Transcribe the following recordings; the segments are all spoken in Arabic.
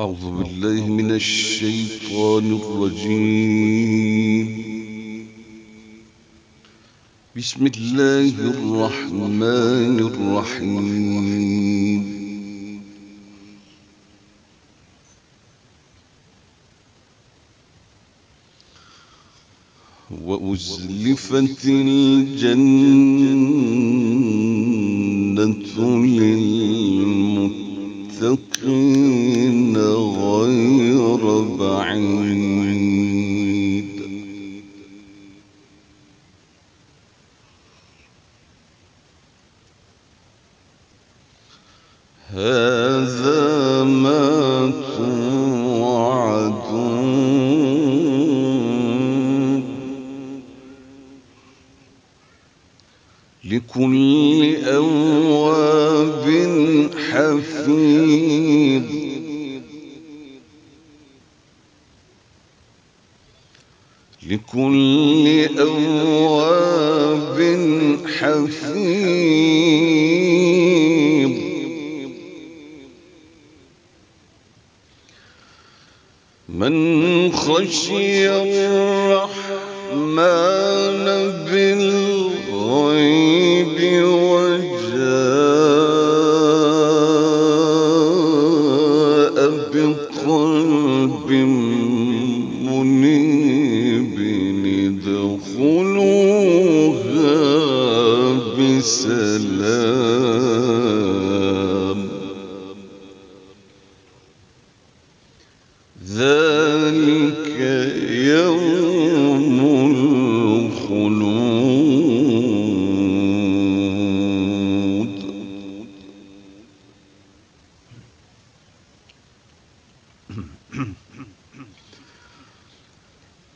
أعوذ بالله من الشيطان الرجيم. بسم الله الرحمن الرحيم. وأزلفت الجنة للمتقين. لكل أواب حفيظ. لكل أواب حفيظ. من خشي الرحمن بسلام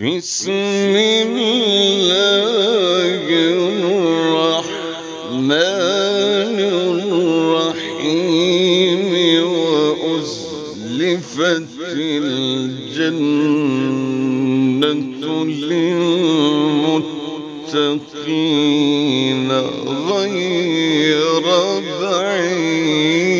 بسم الله الرحمن الرحيم وأزلفت الجنة للمتقين غير بعيد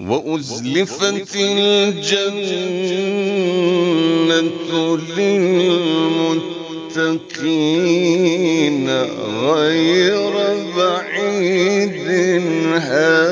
وأزلفت الجنة للمتقين غير بعيد هذا.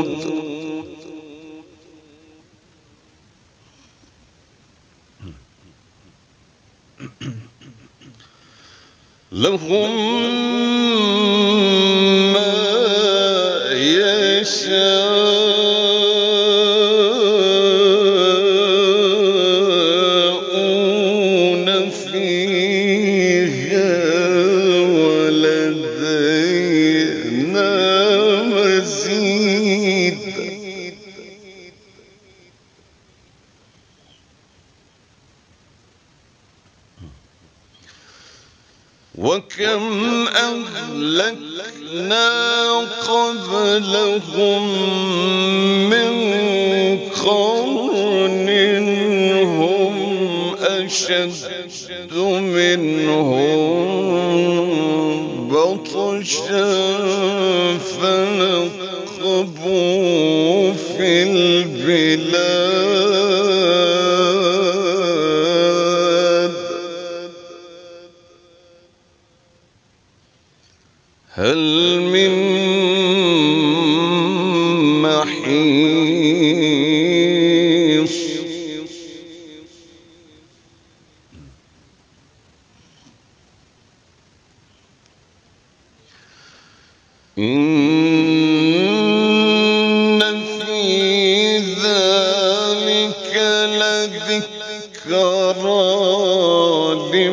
الخلود لهم ما يشاءون فيها ولدينا وكم أهلكنا قبلهم من قرن هم أشد منهم بطشا فنقبوا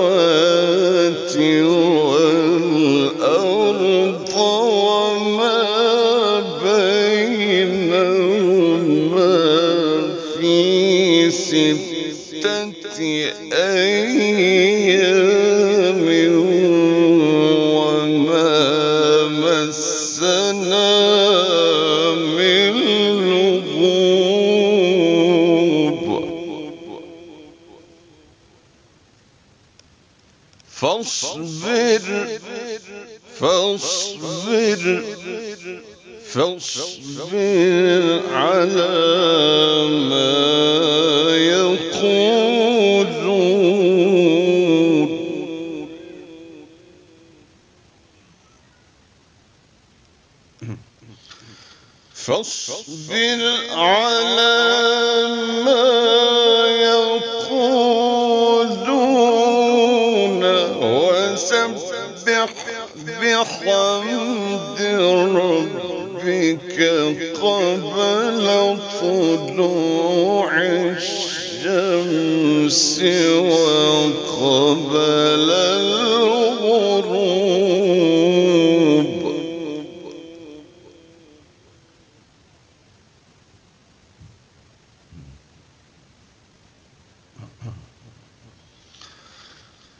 السماوات والأرض وما بينهما في ستة أيام وما مسنا فاصبر فاصبر فاصبر على ما يقولون. فاصبر على ما بحمد ربك قبل طلوع الشمس وقبل الغروب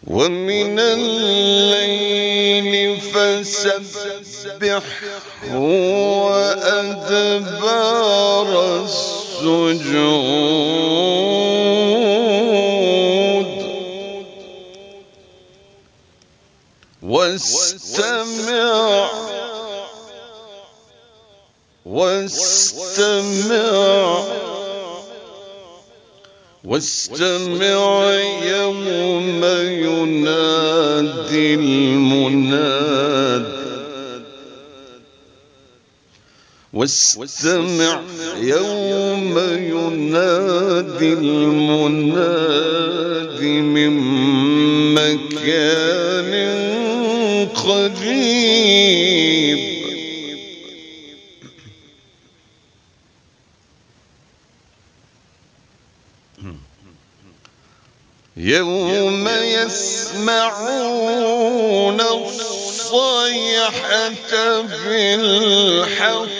ومن الليل فسبحه وأدبار السجود. واستمع. واستمع. واستمع يوم ينادي المناد واستمع يوم ينادي المناد من مكان قريب. يوم يسمعون الصيحة بالحق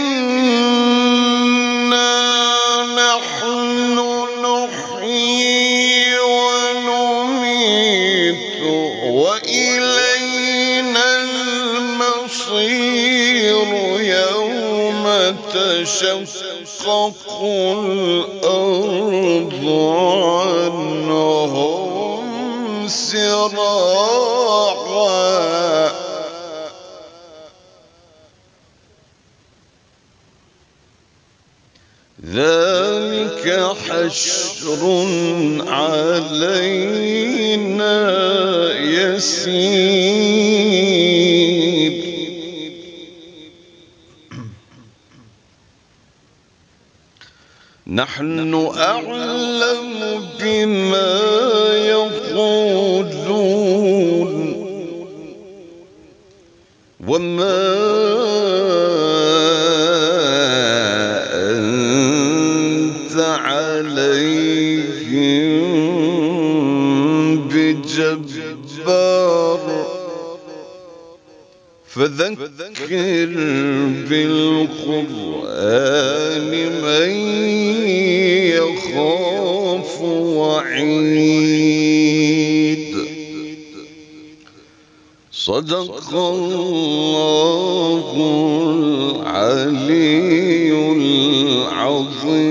تشقق الأرض عنهم سراعا. ذلك حشر علينا يسير. نحن أعلم بما يقولون وما فذكر بالقرآن من يخاف وعيد. صدق الله العلي العظيم.